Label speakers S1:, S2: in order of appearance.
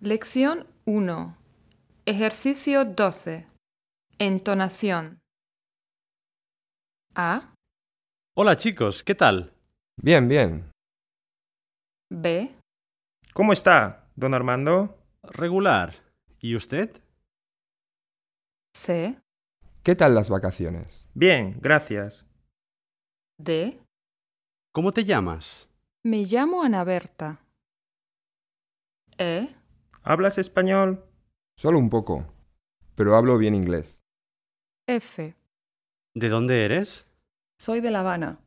S1: Lección 1. Ejercicio 12. Entonación. A,
S2: Hola chicos, ¿qué tal?
S3: Bien, bien.
S1: B,
S4: ¿Cómo está, don Armando?
S2: Regular. ¿Y usted?
S1: C,
S3: ¿Qué tal las vacaciones?
S4: Bien, gracias.
S1: D.
S2: ¿Cómo te llamas?
S1: Me llamo Ana Berta. E,
S4: ¿Hablas español?
S3: Solo un poco, pero hablo bien inglés.
S1: F.
S2: ¿De dónde eres?
S5: Soy de La Habana.